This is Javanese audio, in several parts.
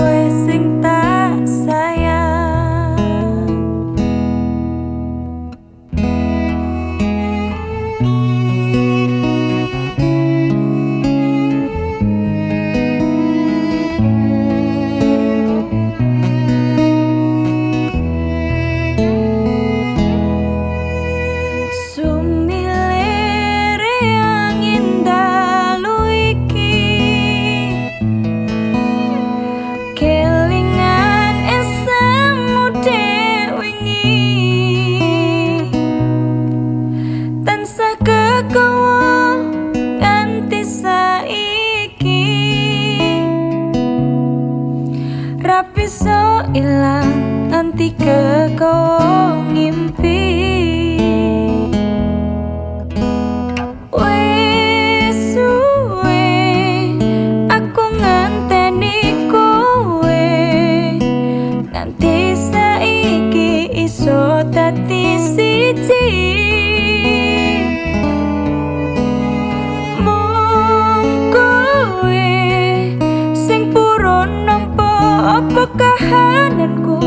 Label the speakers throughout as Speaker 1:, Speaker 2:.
Speaker 1: tôi sinh ilang nanti kekowo ngimpi. Nanti saiki iso dadi siji. apa kahananku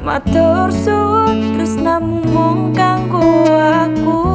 Speaker 1: matur suwun tresnamu mung kanggo aku.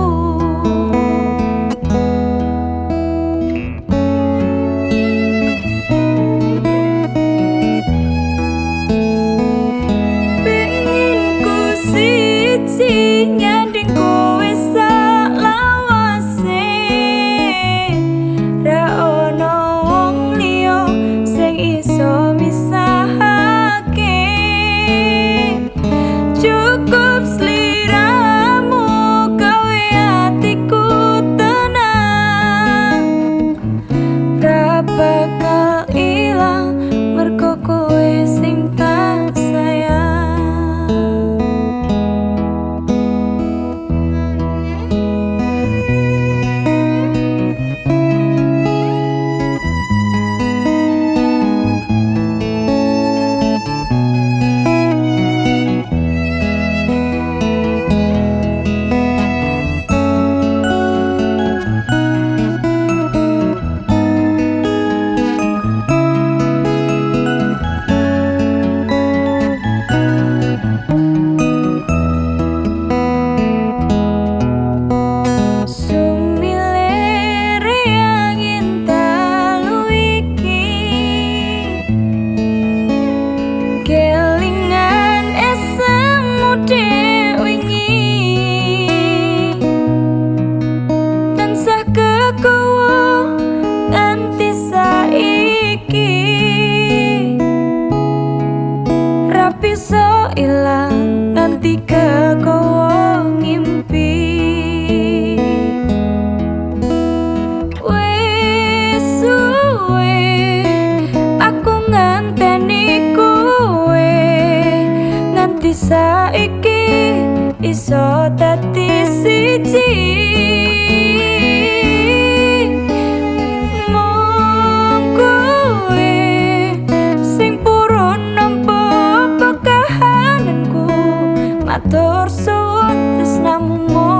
Speaker 1: bisa ilang nanti ke kau. matur suwun tresnamu mung